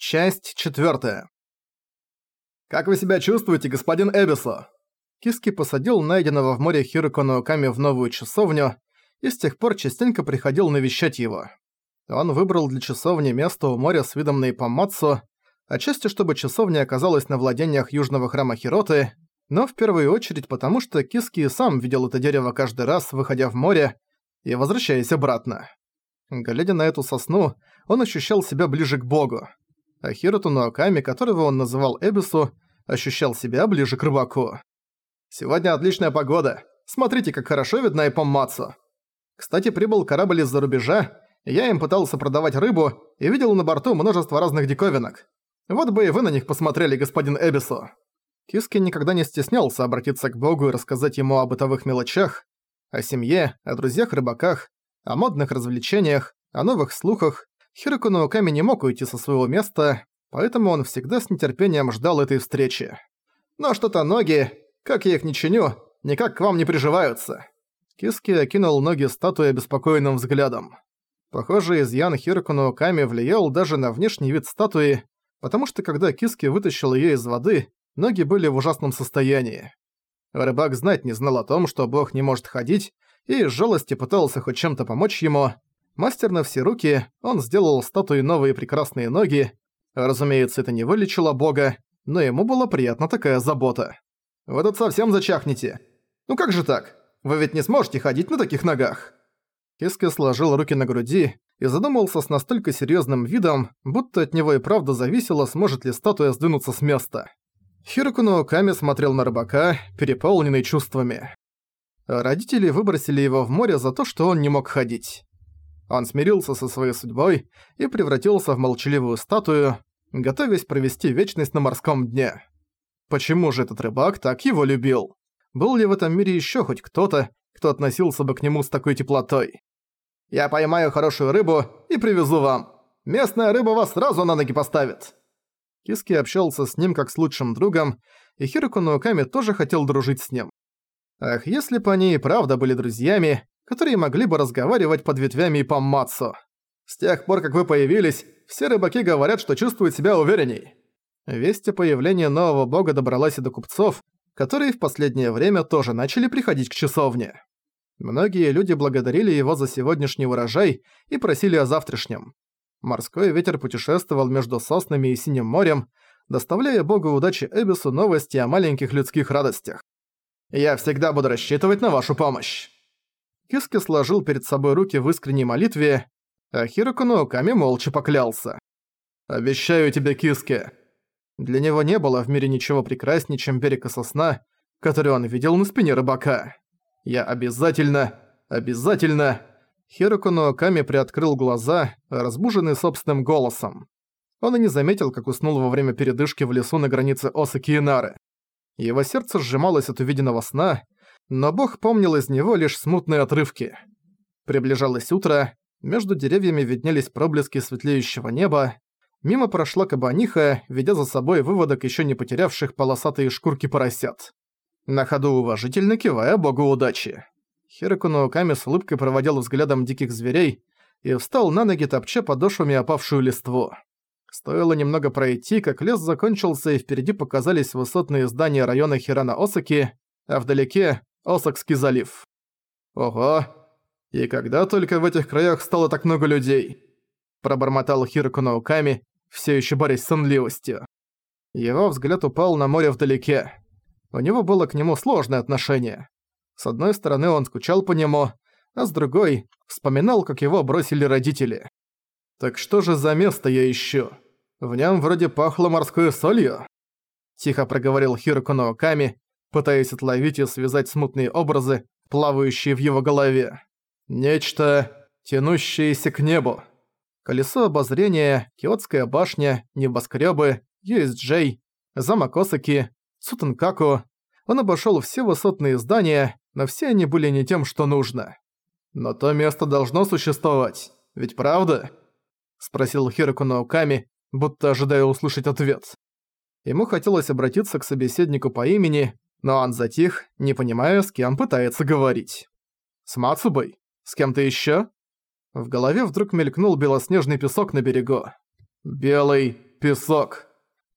Часть четвертая. «Как вы себя чувствуете, господин Эбисо?» Киски посадил найденного в море Хироко Наоками в новую часовню и с тех пор частенько приходил навещать его. Он выбрал для часовни место у моря с видом на Ипамацу, отчасти чтобы часовня оказалась на владениях южного храма Хироты, но в первую очередь потому, что Киски сам видел это дерево каждый раз, выходя в море и возвращаясь обратно. Глядя на эту сосну, он ощущал себя ближе к богу а Хироту Ноаками, которого он называл Эбису, ощущал себя ближе к рыбаку. «Сегодня отличная погода. Смотрите, как хорошо видна и Поммацу. Кстати, прибыл корабль из-за рубежа, я им пытался продавать рыбу и видел на борту множество разных диковинок. Вот бы и вы на них посмотрели, господин Эбису». Киски никогда не стеснялся обратиться к богу и рассказать ему о бытовых мелочах, о семье, о друзьях-рыбаках, о модных развлечениях, о новых слухах, Хироку Науками не мог уйти со своего места, поэтому он всегда с нетерпением ждал этой встречи. «Но что-то ноги, как я их не чиню, никак к вам не приживаются». Киски окинул ноги статуи обеспокоенным взглядом. Похоже, изъян Хироку Науками влиял даже на внешний вид статуи, потому что когда Киски вытащил её из воды, ноги были в ужасном состоянии. Рыбак знать не знал о том, что бог не может ходить, и из жалости пытался хоть чем-то помочь ему, Мастер на все руки, он сделал статуи новые прекрасные ноги. Разумеется, это не вылечило бога, но ему была приятна такая забота. «Вы тут совсем зачахнете. Ну как же так? Вы ведь не сможете ходить на таких ногах!» Киска сложил руки на груди и задумался с настолько серьезным видом, будто от него и правда зависело, сможет ли статуя сдвинуться с места. Хироку Наоками смотрел на рыбака, переполненный чувствами. Родители выбросили его в море за то, что он не мог ходить. Он смирился со своей судьбой и превратился в молчаливую статую, готовясь провести вечность на морском дне. Почему же этот рыбак так его любил? Был ли в этом мире еще хоть кто-то, кто относился бы к нему с такой теплотой? «Я поймаю хорошую рыбу и привезу вам. Местная рыба вас сразу на ноги поставит». Киски общался с ним как с лучшим другом, и Хироку Науками тоже хотел дружить с ним. Ах, если бы они и правда были друзьями, которые могли бы разговаривать под ветвями и поммацу. С тех пор, как вы появились, все рыбаки говорят, что чувствуют себя уверенней. Весть о появлении нового бога добралась и до купцов, которые в последнее время тоже начали приходить к часовне. Многие люди благодарили его за сегодняшний урожай и просили о завтрашнем. Морской ветер путешествовал между соснами и синим морем, доставляя богу удачи Эбису новости о маленьких людских радостях. «Я всегда буду рассчитывать на вашу помощь». Киски сложил перед собой руки в искренней молитве, а Хироку Науками молча поклялся. «Обещаю тебе, Киски!» Для него не было в мире ничего прекраснее, чем берег сосна, который он видел на спине рыбака. «Я обязательно, обязательно...» Хироку Науками приоткрыл глаза, разбуженный собственным голосом. Он и не заметил, как уснул во время передышки в лесу на границе Осаки и Нары. Его сердце сжималось от увиденного сна, но бог помнил из него лишь смутные отрывки. Приближалось утро, между деревьями виднелись проблески светлеющего неба, мимо прошла кабаниха, ведя за собой выводок еще не потерявших полосатые шкурки поросят. На ходу уважительно кивая богу удачи. Хироку Науками с улыбкой проводил взглядом диких зверей и встал на ноги, топча подошвами опавшую листву. Стоило немного пройти, как лес закончился и впереди показались высотные здания района Хирана-Осаки, а вдалеке Осакский залив. Ого, и когда только в этих краях стало так много людей? Пробормотал Хироку Науками, все еще борясь с сонливостью. Его взгляд упал на море вдалеке. У него было к нему сложное отношение. С одной стороны, он скучал по нему, а с другой — вспоминал, как его бросили родители. «Так что же за место я ищу? В нем вроде пахло морской солью?» Тихо проговорил Хироку Науками, пытаясь отловить и связать смутные образы, плавающие в его голове. Нечто, тянущееся к небу. Колесо обозрения, Киотская башня, небоскребы, USJ, замок Осаки, Цутанкаку. Он обошел все высотные здания, но все они были не тем, что нужно. «Но то место должно существовать, ведь правда?» Спросил Хироку Науками, будто ожидая услышать ответ. Ему хотелось обратиться к собеседнику по имени, но он затих, не понимая, с кем пытается говорить. «С Мацубой? С кем-то ещё?» В голове вдруг мелькнул белоснежный песок на берегу. «Белый песок.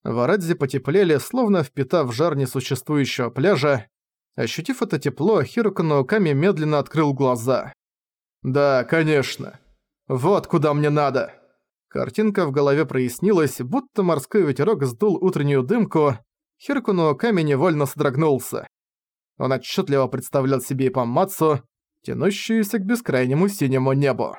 Варадзи потеплели, словно впитав жар несуществующего пляжа. Ощутив это тепло, Хирука Науками медленно открыл глаза. «Да, конечно. Вот куда мне надо!» Картинка в голове прояснилась, будто морской ветерок сдул утреннюю дымку. Хирука Науками невольно содрогнулся. Он отчетливо представлял себе Ипамацу, тянущуюся к бескрайнему синему небу.